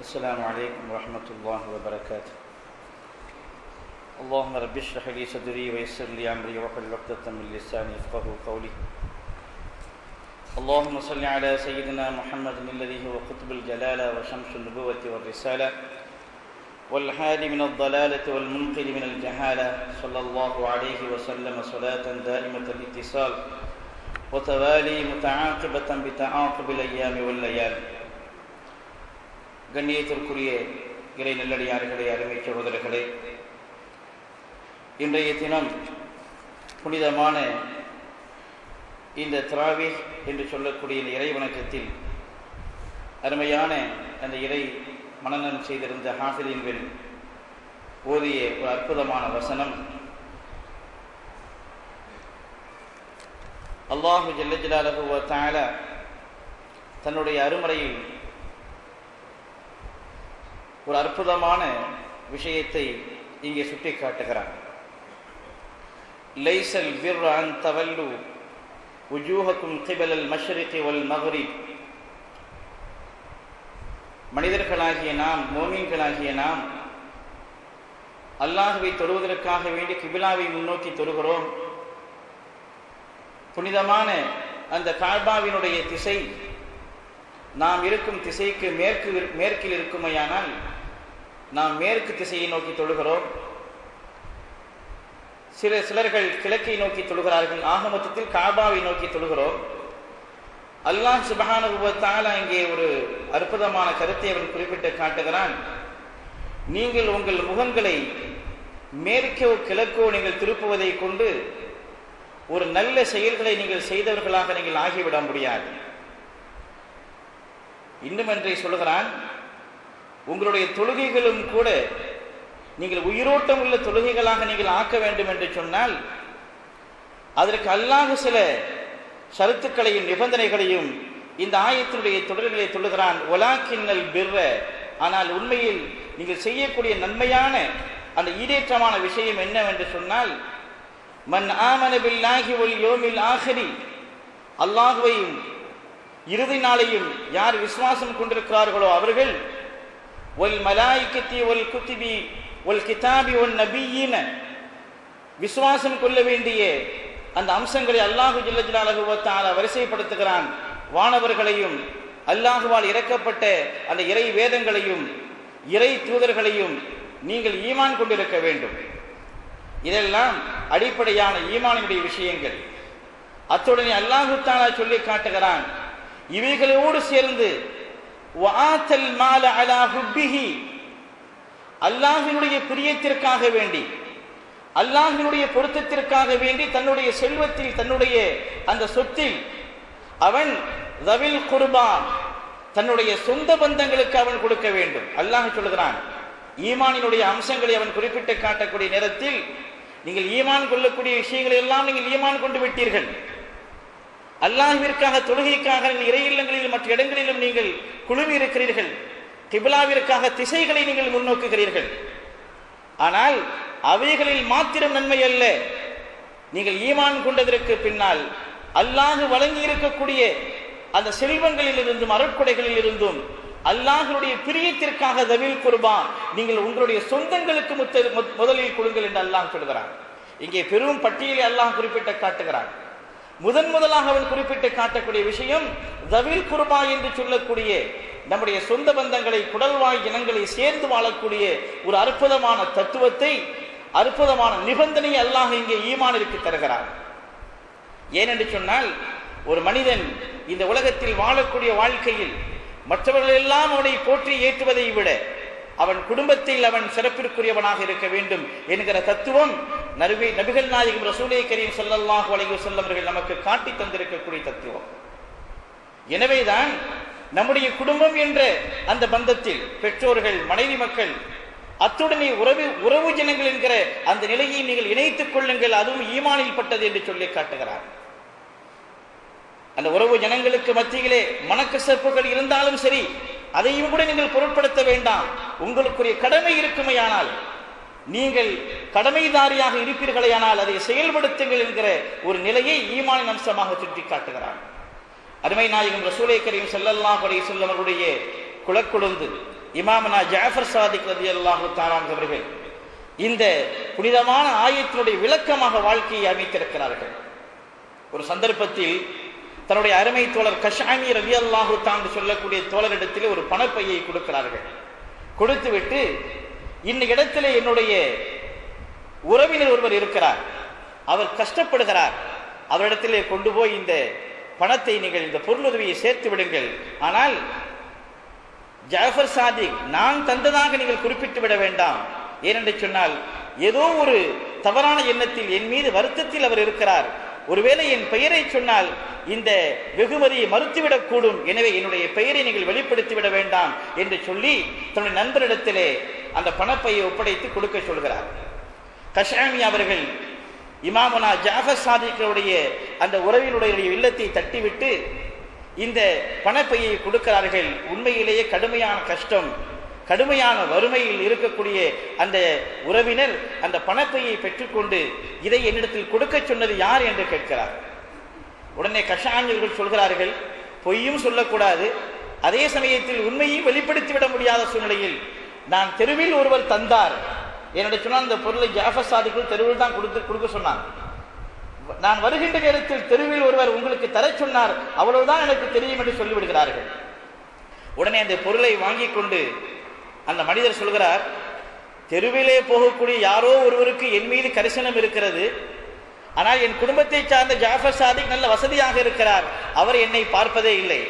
السلام عليكم ورحمة الله وبركاته. اللهم رب اشرح لي صدري ويسر لي أمري واحلل عقدة من لساني يفقه قولي. اللهم صل على سيدنا محمد الذي هو قطب الجلالة وشمس النبوة والرسالة والحاد من الضلالة والمنقذ من الجهالة. صلى الله عليه وسلم صلاة دائمة الاتصال وتوالي متعاقبة بتعاقب الأيام والليالي. கண்ணியத்திற்குரிய இறை நல்லடியார்களே அருமை சகோதரர்களே இன்றைய தினம் புனிதமான இந்த திராவி என்று சொல்லக்கூடிய இந்த இறை வணக்கத்தில் அருமையான அந்த இறை மனநம் செய்திருந்த ஹாஃபிலின்கள் ஓதிய ஒரு அற்புதமான வசனம். அல்லாஹு ஜல்லஜலாலகுவ தால தன்னுடைய அருமறையில் ஒரு அற்புதமான விஷயத்தை இங்கே சுட்டி காட்டுகிறார் லைசல் விர் அன் தவல்லு உஜூஹக்கும் கிபலல் மஷ்ரிகி வல் மகுரி மனிதர்களாகிய நாம் மோமீன்களாகிய நாம் அல்லாஹுவை தொழுவதற்காக வேண்டி கிபிலாவை முன்னோக்கி தொழுகிறோம் புனிதமான அந்த காபாவினுடைய திசை நாம் இருக்கும் திசைக்கு மேற்கு மேற்கில் இருக்குமையானால் நாம் மேற்கு திசையை நோக்கி தொழுகிறோம். சில சிலர்கள் கிழக்கை நோக்கி தொழுகிறார்கள். ஆக மொத்தத்தில் காபாவை நோக்கி தொழுகிறோம். அல்லாஹ் சுபகானுபவத்தால் அங்கே ஒரு அற்புதமான கருத்தை அவன் குறிப்பிட்டு காட்டுகிறான். நீங்கள் உங்கள் முகங்களை மேற்கோ கிழக்கோ நீங்கள் திருப்புவதை கொண்டு ஒரு நல்ல செயல்களை நீங்கள் செய்தவர்களாக நீங்கள் ஆகிவிட முடியாது. இன்னும் என்றே சொல்கிறான் உங்களுடைய தொழுகைகளும் கூட நீங்கள் உயிரோட்டம் உள்ள தொழுகைகளாக நீங்கள் ஆக்க வேண்டும் என்று சொன்னால் அதற்கு அல்லாத சில சருத்துக்களையும் நிபந்தனைகளையும் இந்த ஆயத்தினுடைய தொடர்களை தொழுகிறான் கிண்ணல் பிற ஆனால் உண்மையில் நீங்கள் செய்யக்கூடிய நன்மையான அந்த ஈடேற்றமான விஷயம் என்னவென்று சொன்னால் மன் ஆமன பில்லாஹி ஒல் யோமில் ஆஹரி. அல்லாஹுவையும் இறுதி நாளையும் யார் விசுவாசம் கொண்டிருக்கிறார்களோ அவர்கள் ஒல் ஒல் குத்திபி ஒல் கிதாபி ஒல் நபியின. விசுவாசம் கொள்ள வேண்டிய அந்த அம்சங்களை அல்லாஹு ஜில்லஜிலாலகுவத்தால வரிசைப்படுத்துகிறான். வானவர்களையும் அல்லாஹுவால் இறக்கப்பட்ட அந்த இறை வேதங்களையும் இறை தூதர்களையும் நீங்கள் ஈமான் கொண்டிருக்க வேண்டும். இதெல்லாம் அடிப்படையான ஈமானினுடைய விஷயங்கள். அத்துடனே அல்லாஹு தாலா சொல்லி காட்டுகிறான். இவைகளோடு சேர்ந்து அல்லாஹினுடைய பிரியத்திற்காக வேண்டி அல்லாஹினுடைய பொருத்தத்திற்காக வேண்டி தன்னுடைய செல்வத்தில் தன்னுடைய அந்த சொத்தில் அவன் ரவில் குர்பான் தன்னுடைய சொந்த பந்தங்களுக்கு அவன் கொடுக்க வேண்டும். அல்லாஹ் சொல்கிறான் ஈமானினுடைய அம்சங்களை அவன் குறிப்பிட்டு காட்டக்கூடிய நேரத்தில் நீங்கள் ஈமான் கொள்ளக்கூடிய விஷயங்களை எல்லாம் நீங்கள் ஈமான் கொண்டு விட்டீர்கள். அல்லாஹிற்காக தொழுகைக்காக இறை இல்லங்களிலும் மற்ற இடங்களிலும் நீங்கள் குழுமி இருக்கிறீர்கள். கிபிலாவிற்காக திசைகளை நீங்கள் முன்னோக்குகிறீர்கள். ஆனால் அவைகளில் மாத்திரம் நன்மை அல்ல. நீங்கள் ஈமான் கொண்டதற்கு பின்னால் அல்லாஹு வழங்கி இருக்கக்கூடிய அந்த செல்வங்களில் இருந்தும் அறக்குடைகளில் இருந்தும் அல்லாஹனுடைய பிரியத்திற்காக தவில் குர்பான் நீங்கள் உங்களுடைய சொந்தங்களுக்கு முதலில் கொடுங்கள் என்று அல்லாஹ் சொல்கிறான். இங்கே பெரும் பட்டியலை அல்லாஹ் குறிப்பிட்ட காட்டுகிறான். முதன் முதலாக அவன் குறிப்பிட்டு காட்டக்கூடிய விஷயம் தவில் குருபா என்று சொல்லக்கூடிய நம்முடைய சொந்த பந்தங்களை குடல்வாய் இனங்களை சேர்ந்து வாழக்கூடிய ஒரு அற்புதமான தத்துவத்தை அற்புதமான நிபந்தனை அல்லாஹ் இங்கே ஈமானிற்கு தருகிறார் ஏனென்று சொன்னால் ஒரு மனிதன் இந்த உலகத்தில் வாழக்கூடிய வாழ்க்கையில் மற்றவர்கள் எல்லாம் அவனை போற்றி ஏற்றுவதை விட அவன் குடும்பத்தில் அவன் சிறப்பிற்குரியவனாக இருக்க வேண்டும் என்கிற தத்துவம் நறுவே நபிகள் நாயகம் ரசூலே கரீம் சொல்லல்லாஹு அலைஹி செல்லவர்கள் நமக்கு காட்டி தந்திருக்கக்கூடிய தத்துவம். எனவேதான் நம்முடைய குடும்பம் என்ற அந்த பந்தத்தில் பெற்றோர்கள் மனைவி மக்கள் அத்துடனே உறவு உறவு ஜனங்கள் என்கிற அந்த நிலையை நீங்கள் இணைத்துக் கொள்ளுங்கள் அதுவும் ஈமானில் பட்டது என்று சொல்லி காட்டுகிறார். அந்த உறவு ஜனங்களுக்கு மத்தியிலே மனக்கசப்புகள் இருந்தாலும் சரி அதையும் கூட நீங்கள் பொருட்படுத்த வேண்டாம். உங்களுக்குரிய கடமை இருக்குமையானால் நீங்கள் கடமைதாரியாக இருப்பீர்களையானால் அதை செயல்படுத்துங்கள் என்கிற ஒரு நிலையை ஈமானின் அம்சமாக சுட்டி காட்டுகிறார் அருமை நாயகம் ரசூலை கரீம் செல்லல்லா அலைஹி செல்லவர்களுடைய அவருடைய குலக்கொழுந்து இமாமனா ஜாஃபர் சாதிக் ரதி அல்லாஹு தாரான் அவர்கள் இந்த புனிதமான ஆயத்தினுடைய விளக்கமாக வாழ்க்கையை அமைத்திருக்கிறார்கள். ஒரு சந்தர்ப்பத்தில் தன்னுடைய அருமை தோழர் கஷாமி ரவி அல்லாஹு தான் சொல்லக்கூடிய தோழரிடத்தில் ஒரு பணப்பையை கொடுக்கிறார்கள். கொடுத்துவிட்டு இந்த இடத்திலே என்னுடைய உறவினர் ஒருவர் இருக்கிறார். அவர் கஷ்டப்படுகிறார். அவரிடத்திலே கொண்டு போய் இந்த பணத்தை நீங்கள் இந்த பொருளுதவியை சேர்த்து விடுங்கள். ஆனால் ஜாஃபர் சாதிக் நான் தந்ததாக நீங்கள் குறிப்பிட்டு விட வேண்டாம். ஏனென்று சொன்னால் ஏதோ ஒரு தவறான எண்ணத்தில் என் மீது வருத்தத்தில் அவர் இருக்கிறார். ஒருவேளை என் பெயரை சொன்னால் இந்த வெகுமதியை மறுத்துவிடக்கூடும் எனவே என்னுடைய பெயரை நீங்கள் வெளிப்படுத்திவிட வேண்டாம் என்று சொல்லி தன்னுடைய நண்பரிடத்திலே அந்த பணப்பையை ஒப்படைத்து கொடுக்க சொல்கிறார். கஷாமி அவர்கள் இமாமனா ஜாஃபர் சாதிக்களுடைய அந்த உறவினுடைய இல்லத்தை தட்டிவிட்டு இந்த பணப்பையை கொடுக்கிறார்கள். உண்மையிலேயே கடுமையான கஷ்டம். கடுமையான வறுமையில் இருக்கக்கூடிய அந்த உறவினர் அந்த பணப்பையை பெற்றுக்கொண்டு இதை என்னிடத்தில் கொடுக்க சொன்னது யார் என்று கேட்கிறார். உடனே கஷாஞ்சர்கள் சொல்கிறார்கள் பொய்யும் சொல்லக்கூடாது அதே சமயத்தில் உண்மையும் வெளிப்படுத்தி விட முடியாத சூழ்நிலையில் நான் தெருவில் ஒருவர் தந்தார். என்னுடைய சொன்னால் அந்த பொருளை ஜாஃபர் சாதிக்குள் தெருவில் தான் கொடுத்து கொடுக்க சொன்னான் நான் வருகின்ற நேரத்தில் தெருவில் ஒருவர் உங்களுக்கு தர சொன்னார் அவ்வளவுதான் எனக்கு தெரியும் என்று சொல்லிவிடுகிறார்கள். உடனே அந்த பொருளை வாங்கி கொண்டு அந்த மனிதர் சொல்கிறார் தெருவிலே போகக்கூடிய யாரோ ஒருவருக்கு என் மீது கரிசனம் இருக்கிறது ஆனால் என் குடும்பத்தை சார்ந்த ஜாஃபர் சாதிக் நல்ல வசதியாக இருக்கிறார் அவர் என்னை பார்ப்பதே இல்லை.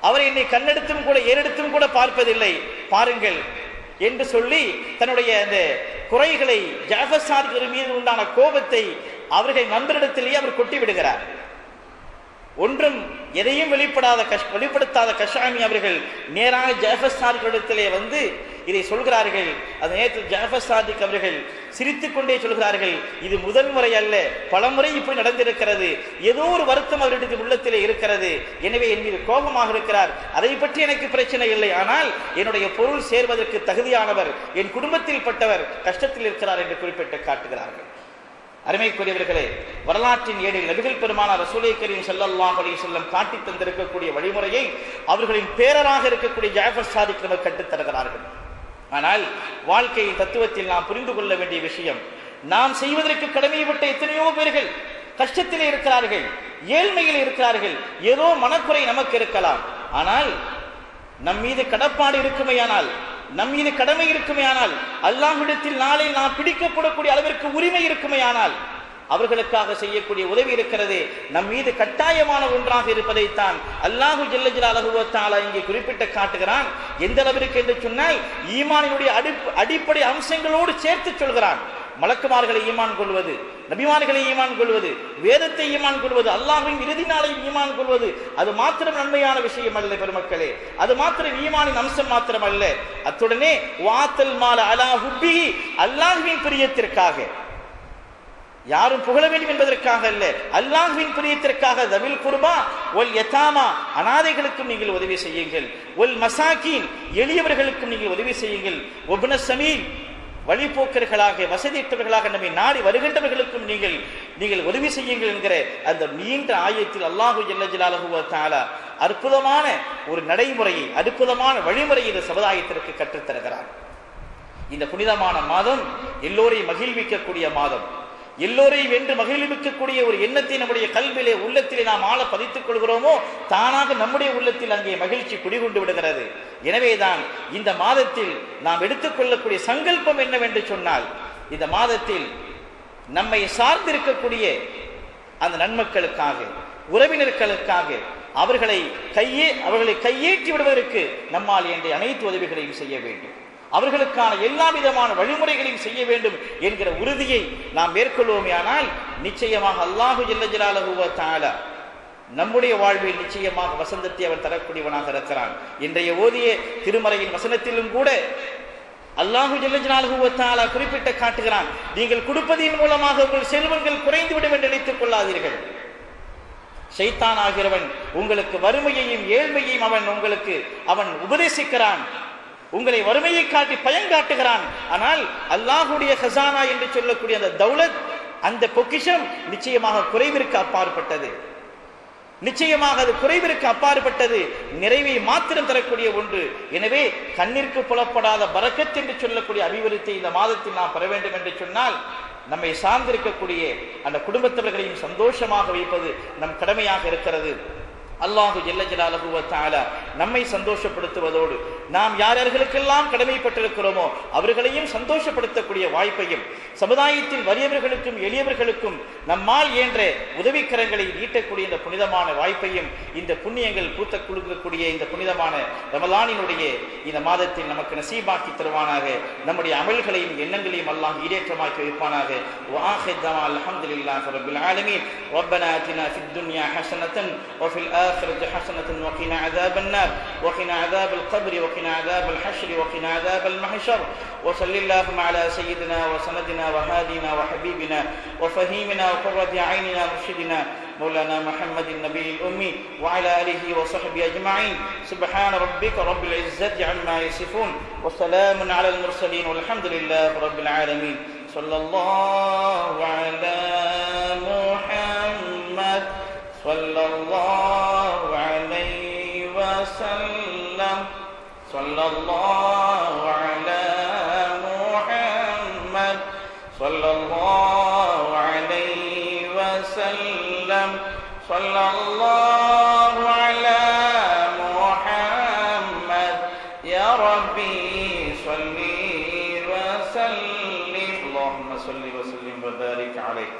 அவர் என்னை கண்ணெடுத்தும் கூட ஏறெடுத்தும் கூட பார்ப்பதில்லை. பாருங்கள் என்று சொல்லி தன்னுடைய அந்த குறைகளை ஜாஃபர் சாதிக் மீது உண்டான கோபத்தை அவர்கள் நண்பரிடத்திலேயே அவர் கொட்டி விடுகிறார் ஒன்றும் எதையும் வெளிப்படாத கஷ் வெளிப்படுத்தாத கஷாமி அவர்கள் நேராக ஜாஃபர் சாதிகளிடத்திலே வந்து இதை சொல்கிறார்கள். அந்த நேரத்தில் ஜாஃபர் சாதிக் அவர்கள் சிரித்துக் கொண்டே சொல்கிறார்கள் இது முதல் முறை அல்ல பலமுறை இப்படி நடந்திருக்கிறது ஏதோ ஒரு வருத்தம் அவருடைய உள்ளத்திலே இருக்கிறது எனவே என் மீது கோபமாக இருக்கிறார் அதை பற்றி எனக்கு பிரச்சனை இல்லை ஆனால் என்னுடைய பொருள் சேர்வதற்கு தகுதியானவர் என் குடும்பத்தில் பட்டவர் கஷ்டத்தில் இருக்கிறார் என்று குறிப்பிட்டு காட்டுகிறார்கள். அருமைக்குரியவர்களே வரலாற்றின் ஏழில் நபிகள் பெருமான ரசூலை கரீம் ஸல்லல்லாஹு அலைஹி காட்டித் காட்டி தந்திருக்கக்கூடிய வழிமுறையை அவர்களின் பேரராக இருக்கக்கூடிய ஜாஃபர் சாதிக் நமக்கு கற்றுத்தருகிறார்கள் ஆனால் வாழ்க்கையின் தத்துவத்தில் நாம் புரிந்து கொள்ள வேண்டிய விஷயம் நாம் செய்வதற்கு கடமைப்பட்ட எத்தனையோ பேர்கள் கஷ்டத்தில் இருக்கிறார்கள் ஏழ்மையில் இருக்கிறார்கள் ஏதோ மனக்குறை நமக்கு இருக்கலாம். ஆனால் நம் மீது கடப்பாடு இருக்குமையானால் நம் மீது கடமை இருக்குமையானால் அல்லாஹ்விடத்தில் நாளை நாம் பிடிக்கப்படக்கூடிய அளவிற்கு உரிமை இருக்குமையானால் அவர்களுக்காக செய்யக்கூடிய உதவி இருக்கிறது நம் மீது கட்டாயமான ஒன்றாக இருப்பதைத்தான் அல்லாஹு ஜல்லஜில் அலகுவத்தாலா இங்கே குறிப்பிட்டு காட்டுகிறான். எந்த அளவிற்கு என்று சொன்னால் ஈமானினுடைய அடிப்படை அம்சங்களோடு சேர்த்து சொல்கிறான். மலக்குமார்களை ஈமான் கொள்வது நபிமான்களை ஈமான் கொள்வது வேதத்தை ஈமான் கொள்வது அல்லாஹின் இறுதி நாளையும் ஈமான் கொள்வது அது மாத்திரம் நன்மையான விஷயம் அல்ல பெருமக்களே. அது மாத்திரம் ஈமானின் அம்சம் மாத்திரம் அல்ல அத்துடனே வாத்தல் மால அலா ஹுப்பி அல்லாஹ்வின் பிரியத்திற்காக. யாரும் புகழ வேண்டும் என்பதற்காக அல்ல. அல்லாஹ்வின் பிரியத்திற்காக தவில் குர்பா ஒல் யதாமா அனாதைகளுக்கும் நீங்கள் உதவி செய்யுங்கள். ஒல் மசாக்கீன் எளியவர்களுக்கும் நீங்கள் உதவி செய்யுங்கள். ஒபுன சமீன் வழிபோக்கர்களாக வசதியற்றவர்களாக நம்மை நாடி வருகின்றவர்களுக்கும் நீங்கள் நீங்கள் உதவி செய்யுங்கள் என்கிற அந்த நீண்ட ஆயத்தில் அல்லாஹு ஜல்லஜலாலஹுவ அற்புதமான ஒரு நடைமுறையை அற்புதமான வழிமுறையை இந்த சமுதாயத்திற்கு கற்றுத்தருகிறார். இந்த புனிதமான மாதம் எல்லோரையும் மகிழ்விக்கக்கூடிய மாதம். எல்லோரையும் வென்று மகிழ்விக்கக்கூடிய ஒரு எண்ணத்தை நம்முடைய கல்வியிலே உள்ளத்திலே நாம் ஆள பதித்துக் கொள்கிறோமோ தானாக நம்முடைய உள்ளத்தில் அங்கே மகிழ்ச்சி குடிகொண்டு விடுகிறது. எனவேதான் இந்த மாதத்தில் நாம் எடுத்துக்கொள்ளக்கூடிய சங்கல்பம் என்னவென்று சொன்னால் இந்த மாதத்தில் நம்மை சார்ந்திருக்கக்கூடிய அந்த நன்மக்களுக்காக உறவினர்களுக்காக அவர்களை கையே அவர்களை கையேற்றி விடுவதற்கு நம்மால் என்ற அனைத்து உதவிகளையும் செய்ய வேண்டும். அவர்களுக்கான எல்லா விதமான வழிமுறைகளையும் செய்ய வேண்டும் என்கிற உறுதியை நாம் மேற்கொள்வோமே ஆனால் நிச்சயமாக அல்லாஹு ஜல்ல நம்முடைய வாழ்வில் நிச்சயமாக வசந்தத்தை அவர் தரக்கூடியவனாக இருக்கிறான். இன்றைய ஓதிய திருமறையின் வசனத்திலும் கூட அல்லாஹு ஜல்ல குறிப்பிட்ட காட்டுகிறான். நீங்கள் கொடுப்பதின் மூலமாக உங்கள் செல்வங்கள் குறைந்துவிடும் என்று நினைத்துக் கொள்ளாதீர்கள். ஷைத்தான் ஆகிறவன் உங்களுக்கு வறுமையையும் ஏழ்மையையும் அவன் உங்களுக்கு அவன் உபதேசிக்கிறான். உங்களை வறுமையை காட்டி பயங்காட்டுகிறான் ஆனால் அல்லாஹுடைய ஹசானா என்று சொல்லக்கூடிய அந்த தௌலத் அந்த பொக்கிஷம் நிச்சயமாக குறைவிற்கு அப்பாற்பட்டது. நிச்சயமாக அது குறைவிற்கு அப்பாற்பட்டது. நிறைவை மாத்திரம் தரக்கூடிய ஒன்று. எனவே கண்ணிற்கு புலப்படாத பறக்கத் என்று சொல்லக்கூடிய அபிவிருத்தி இந்த மாதத்தில் நாம் பெற வேண்டும் என்று சொன்னால் நம்மை சார்ந்திருக்கக்கூடிய அந்த குடும்பத்தவர்களையும் சந்தோஷமாக வைப்பது நம் கடமையாக இருக்கிறது. அல்லாஹு ஜல்ல ஜலாலுஹு வ தஆலா நம்மை சந்தோஷப்படுத்துவதோடு நாம் யார் யார்களுக்கெல்லாம் கடமைப்பட்டிருக்கிறோமோ அவர்களையும் சந்தோஷப்படுத்தக்கூடிய வாய்ப்பையும் சமுதாயத்தில் வறியவர்களுக்கும் எளியவர்களுக்கும் நம்மால் இயன்ற உதவிக்கரங்களை நீட்டக்கூடிய இந்த புனிதமான வாய்ப்பையும் இந்த புண்ணியங்கள் பூத்த கொடுக்கக்கூடிய இந்த புனிதமான ரமலானினுடைய இந்த மாதத்தில் நமக்கு நசீபாக்கி தருவானாக நம்முடைய அமல்களையும் எண்ணங்களையும் அல்லாஹ் ஈடேற்றமாக்கி வைப்பானாக وآخر دعوانا الحمد لله رب العالمين ربنا آتنا في الدنيا حسنة وفي الآخرة حسنة وقنا عذاب النار وقنا عذاب القبر وقنا عذاب الحشر وقنا عذاب المحشر. وصل اللهم على سيدنا وسندنا وهادينا وحبيبنا وفهيمنا وقرة عيننا مرشدنا مولانا محمد النبي الأمي وعلى آله وصحبه أجمعين. سبحان ربك رب العزة عما يصفون وسلام على المرسلين والحمد لله رب العالمين. صلى الله على محمد صلى الله وسلم. صلى الله على محمد. صلى الله عليه وسلم. صلى الله على محمد. يا ربي صل وسلم. اللهم صل وسلم وبارك عليه.